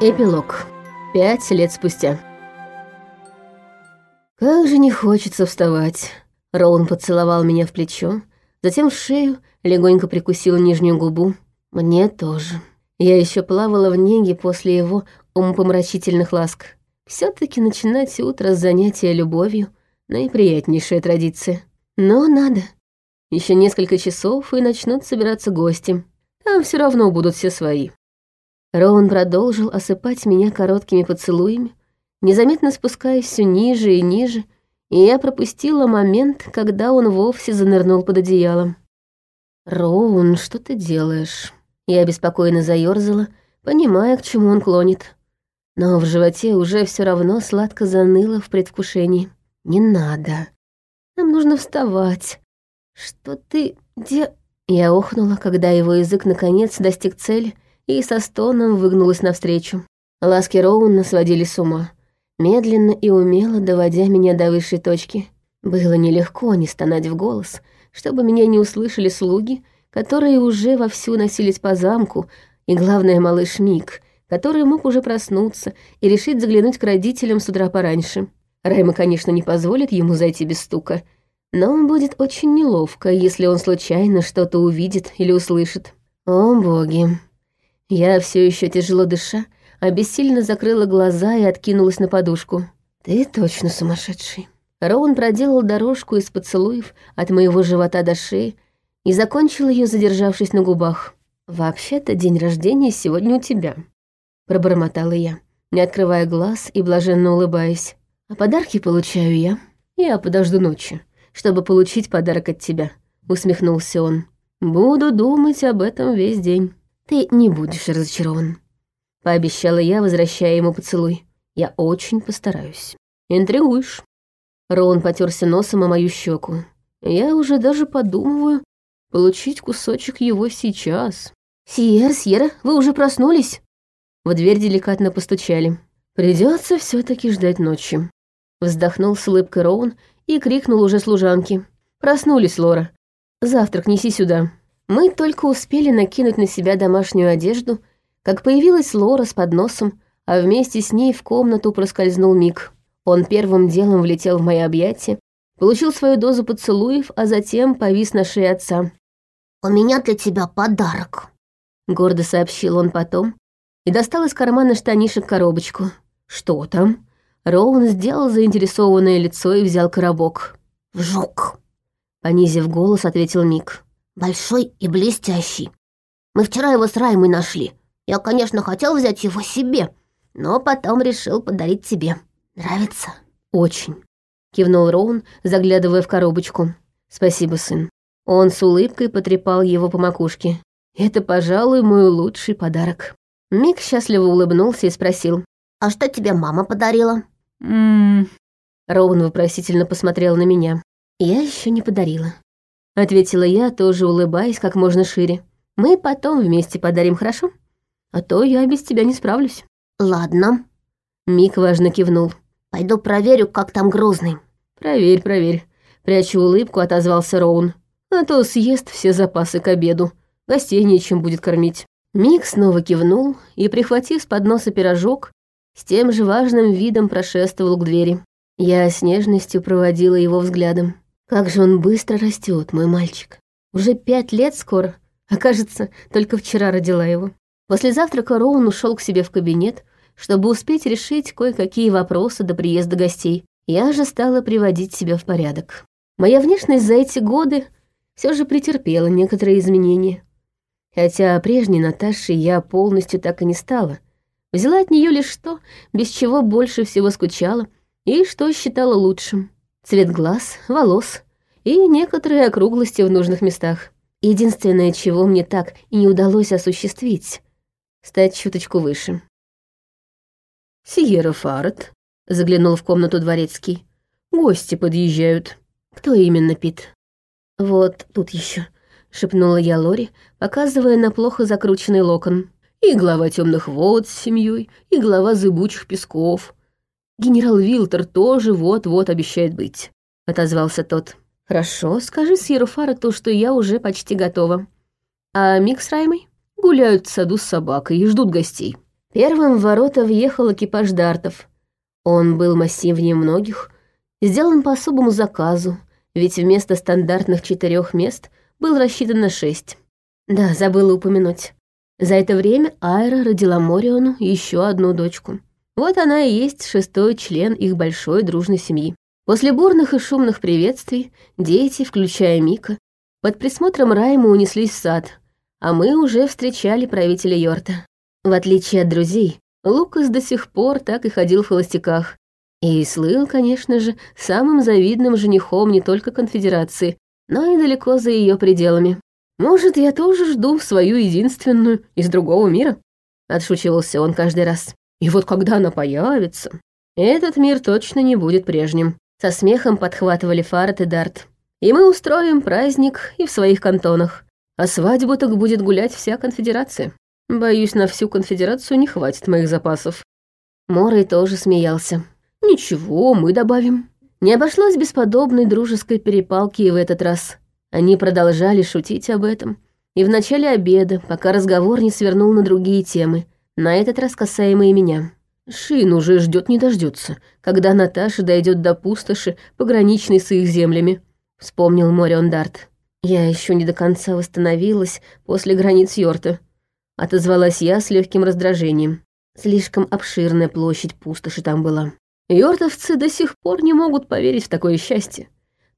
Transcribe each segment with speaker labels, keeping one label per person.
Speaker 1: Эпилог. Пять лет спустя. Как же не хочется вставать. Роун поцеловал меня в плечо, затем в шею, легонько прикусил нижнюю губу. Мне тоже. Я еще плавала в неге после его умопомрачительных ласк. все таки начинать утро с занятия любовью — наиприятнейшая традиция. Но надо. Еще несколько часов, и начнут собираться гости. Там все равно будут все свои. Роун продолжил осыпать меня короткими поцелуями, незаметно спускаясь все ниже и ниже, и я пропустила момент, когда он вовсе занырнул под одеялом. «Роун, что ты делаешь?» Я беспокойно заёрзала, понимая, к чему он клонит. Но в животе уже все равно сладко заныло в предвкушении. «Не надо. Нам нужно вставать. Что ты... де...» Я охнула, когда его язык наконец достиг цели и со стоном выгнулась навстречу. Ласки Роуна сводили с ума, медленно и умело доводя меня до высшей точки. Было нелегко не стонать в голос, чтобы меня не услышали слуги, которые уже вовсю носились по замку, и, главное, малыш Мик, который мог уже проснуться и решить заглянуть к родителям с утра пораньше. Райма, конечно, не позволит ему зайти без стука, но будет очень неловко, если он случайно что-то увидит или услышит. О, боги. Я все еще тяжело дыша, обессильно закрыла глаза и откинулась на подушку. «Ты точно сумасшедший». Роун проделал дорожку из поцелуев от моего живота до шеи и закончил ее, задержавшись на губах. «Вообще-то день рождения сегодня у тебя», — пробормотала я, не открывая глаз и блаженно улыбаясь. «А подарки получаю я. Я подожду ночи, чтобы получить подарок от тебя», — усмехнулся он. «Буду думать об этом весь день». «Ты не будешь разочарован», — пообещала я, возвращая ему поцелуй. «Я очень постараюсь». «Интригуешь». Роун потерся носом о мою щеку. «Я уже даже подумываю получить кусочек его сейчас». «Сьер, Сьерра, вы уже проснулись?» В дверь деликатно постучали. Придется все таки ждать ночи. Вздохнул с улыбкой Роун и крикнул уже служанке. «Проснулись, Лора. Завтрак неси сюда». Мы только успели накинуть на себя домашнюю одежду, как появилась Лора с подносом, а вместе с ней в комнату проскользнул Мик. Он первым делом влетел в мои объятия, получил свою дозу поцелуев, а затем повис на шее отца.
Speaker 2: «У меня для тебя подарок», —
Speaker 1: гордо сообщил он потом и достал из кармана штанишек коробочку. «Что там?» Роун сделал заинтересованное лицо и взял коробок.
Speaker 2: «Жук», —
Speaker 1: понизив голос, ответил Мик.
Speaker 2: Большой и блестящий. Мы вчера его с Раймой нашли. Я, конечно, хотел взять его себе, но потом решил подарить тебе. Нравится?
Speaker 1: Очень. Кивнул Роун, заглядывая в коробочку. Спасибо, сын. Он с улыбкой потрепал его по макушке. Это, пожалуй, мой лучший подарок. Мик счастливо улыбнулся и спросил.
Speaker 2: «А что тебе мама подарила?»
Speaker 1: «Ммм...» Роун вопросительно посмотрел на меня. «Я еще не подарила. — ответила я, тоже улыбаясь как можно шире. «Мы потом вместе подарим, хорошо? А то я без тебя не справлюсь».
Speaker 2: «Ладно».
Speaker 1: Мик важно кивнул.
Speaker 2: «Пойду проверю, как там Грозный».
Speaker 1: «Проверь, проверь». Прячу улыбку, отозвался Роун. «А то съест все запасы к обеду. Гостей нечем будет кормить». Мик снова кивнул и, прихватив с подноса пирожок, с тем же важным видом прошествовал к двери. Я с нежностью проводила его взглядом. Как же он быстро растет, мой мальчик. Уже пять лет скоро, а кажется, только вчера родила его. После завтрака Роун ушел к себе в кабинет, чтобы успеть решить кое-какие вопросы до приезда гостей. Я же стала приводить себя в порядок. Моя внешность за эти годы все же претерпела некоторые изменения. Хотя прежней Наташей я полностью так и не стала. Взяла от нее лишь то, без чего больше всего скучала, и что считала лучшим цвет глаз, волос и некоторые округлости в нужных местах. Единственное, чего мне так и не удалось осуществить — стать чуточку выше. «Сиера Фарет», — заглянул в комнату дворецкий. «Гости подъезжают. Кто именно, Пит?» «Вот тут еще, шепнула я Лори, показывая на плохо закрученный локон. «И глава темных вод с семьей, и глава зыбучих песков, Генерал Вилтер тоже вот-вот обещает быть», — отозвался тот. «Хорошо, скажи Сьеру Фарету, что я уже почти готова. А Мик с Раймой гуляют в саду с собакой и ждут гостей. Первым в ворота въехал экипаж дартов. Он был массивнее многих, сделан по особому заказу, ведь вместо стандартных четырех мест был рассчитан на шесть. Да, забыла упомянуть. За это время Айра родила Мориону еще одну дочку. Вот она и есть шестой член их большой дружной семьи. После бурных и шумных приветствий дети, включая Мика, под присмотром Раймы унеслись в сад, а мы уже встречали правителя Йорта. В отличие от друзей, Лукас до сих пор так и ходил в холостяках. И слыл, конечно же, самым завидным женихом не только конфедерации, но и далеко за ее пределами. «Может, я тоже жду свою единственную из другого мира?» — отшучивался он каждый раз. «И вот когда она появится, этот мир точно не будет прежним». Со смехом подхватывали Фарет и Дарт. «И мы устроим праздник и в своих кантонах. А свадьбу так будет гулять вся конфедерация. Боюсь, на всю конфедерацию не хватит моих запасов». Морой тоже смеялся. «Ничего, мы добавим». Не обошлось без подобной дружеской перепалки и в этот раз. Они продолжали шутить об этом. И в начале обеда, пока разговор не свернул на другие темы, на этот раз касаемые меня. Шин уже ждет не дождется, когда Наташа дойдет до пустоши, пограничной с их землями, вспомнил Морион Дарт. Я еще не до конца восстановилась после границ Йорта. Отозвалась я с легким раздражением. Слишком обширная площадь пустоши там была. Йортовцы до сих пор не могут поверить в такое счастье.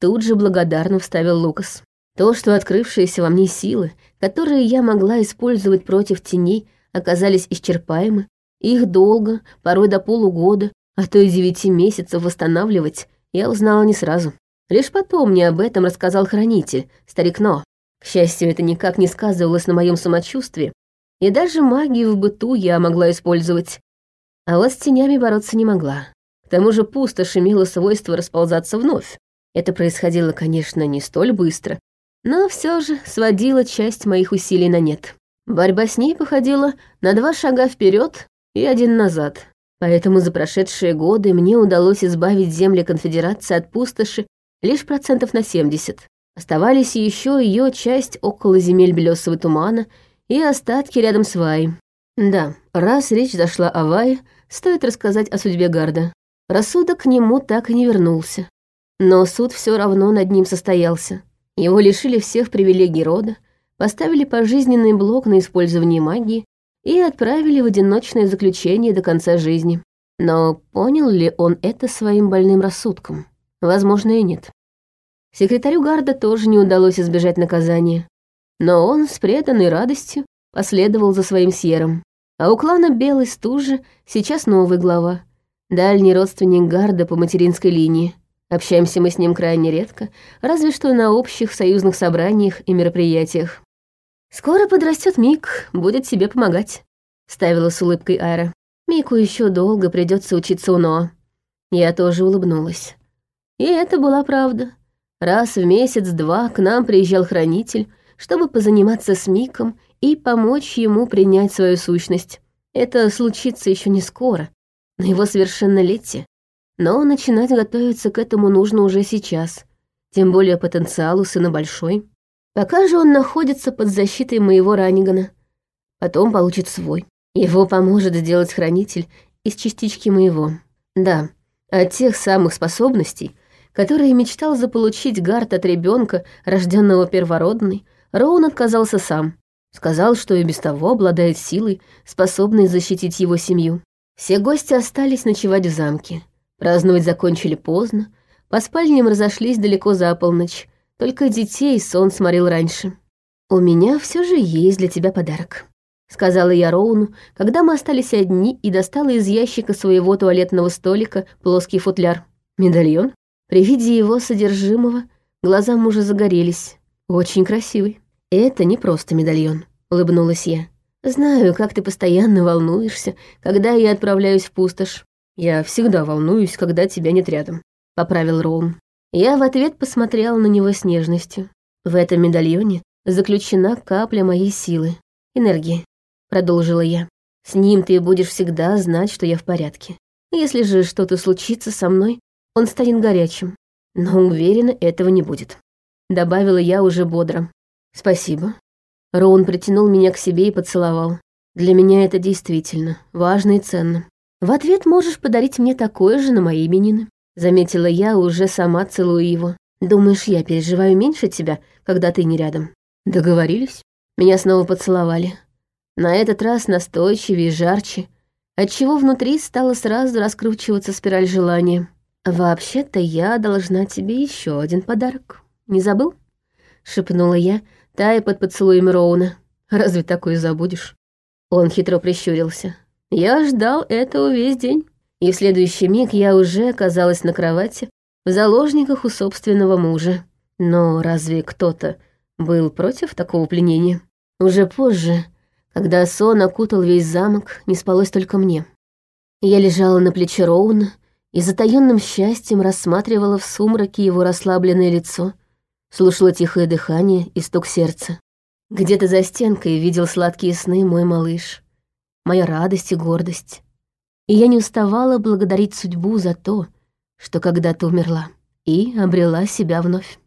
Speaker 1: Тут же благодарно вставил Лукас. То, что открывшиеся во мне силы, которые я могла использовать против теней, оказались исчерпаемы, их долго, порой до полугода, а то и девяти месяцев восстанавливать, я узнала не сразу. Лишь потом мне об этом рассказал хранитель, старик Но. К счастью, это никак не сказывалось на моем самочувствии, и даже магию в быту я могла использовать. А вот с тенями бороться не могла. К тому же пустошь имела свойство расползаться вновь. Это происходило, конечно, не столь быстро, но все же сводило часть моих усилий на нет. Борьба с ней походила на два шага вперед и один назад. Поэтому за прошедшие годы мне удалось избавить земли конфедерации от пустоши лишь процентов на 70. Оставались еще ее часть около земель Белесого тумана и остатки рядом с Вай. Да, раз речь зашла о Вае, стоит рассказать о судьбе Гарда. Рассудок к нему так и не вернулся. Но суд все равно над ним состоялся. Его лишили всех привилегий рода, поставили пожизненный блок на использование магии и отправили в одиночное заключение до конца жизни. Но понял ли он это своим больным рассудком? Возможно, и нет. Секретарю Гарда тоже не удалось избежать наказания. Но он с преданной радостью последовал за своим Сьером. А у клана Белой Стужи сейчас новый глава, дальний родственник Гарда по материнской линии. Общаемся мы с ним крайне редко, разве что на общих союзных собраниях и мероприятиях. «Скоро подрастет Мик, будет себе помогать», — ставила с улыбкой Айра. «Мику еще долго придется учиться у Ноа». Я тоже улыбнулась. И это была правда. Раз в месяц-два к нам приезжал хранитель, чтобы позаниматься с Миком и помочь ему принять свою сущность. Это случится еще не скоро, на его совершеннолетие. Но начинать готовиться к этому нужно уже сейчас. Тем более потенциал у сына большой. Пока же он находится под защитой моего Ранигана. Потом получит свой. Его поможет сделать хранитель из частички моего. Да, от тех самых способностей, которые мечтал заполучить Гарт от ребенка, рожденного первородной, Роун отказался сам. Сказал, что и без того обладает силой, способной защитить его семью. Все гости остались ночевать в замке. Праздновать закончили поздно, по спальням разошлись далеко за полночь, только детей сон сморил раньше. «У меня все же есть для тебя подарок», — сказала я Роуну, когда мы остались одни и достала из ящика своего туалетного столика плоский футляр. Медальон? При виде его содержимого глаза мужа загорелись. Очень красивый. Это не просто медальон, улыбнулась я. Знаю, как ты постоянно волнуешься, когда я отправляюсь в пустошь. «Я всегда волнуюсь, когда тебя нет рядом», — поправил Роун. Я в ответ посмотрела на него с нежностью. В этом медальоне заключена капля моей силы, энергии, продолжила я. С ним ты будешь всегда знать, что я в порядке. Если же что-то случится со мной, он станет горячим. Но уверена, этого не будет. Добавила я уже бодро. Спасибо. Роун притянул меня к себе и поцеловал. Для меня это действительно важно и ценно. В ответ можешь подарить мне такое же на мои именины. Заметила я, уже сама целую его. Думаешь, я переживаю меньше тебя, когда ты не рядом? Договорились? Меня снова поцеловали. На этот раз настойчивее и жарче, отчего внутри стала сразу раскручиваться спираль желания. «Вообще-то я должна тебе еще один подарок. Не забыл?» — шепнула я, тая под поцелуем Роуна. «Разве такое забудешь?» Он хитро прищурился. «Я ждал этого весь день». И в следующий миг я уже оказалась на кровати, в заложниках у собственного мужа. Но разве кто-то был против такого пленения? Уже позже, когда сон окутал весь замок, не спалось только мне. Я лежала на плече Роуна и затаённым счастьем рассматривала в сумраке его расслабленное лицо, слушала тихое дыхание и стук сердца. Где-то за стенкой видел сладкие сны мой малыш, моя радость и гордость. И я не уставала благодарить судьбу за то, что когда-то умерла и обрела себя вновь.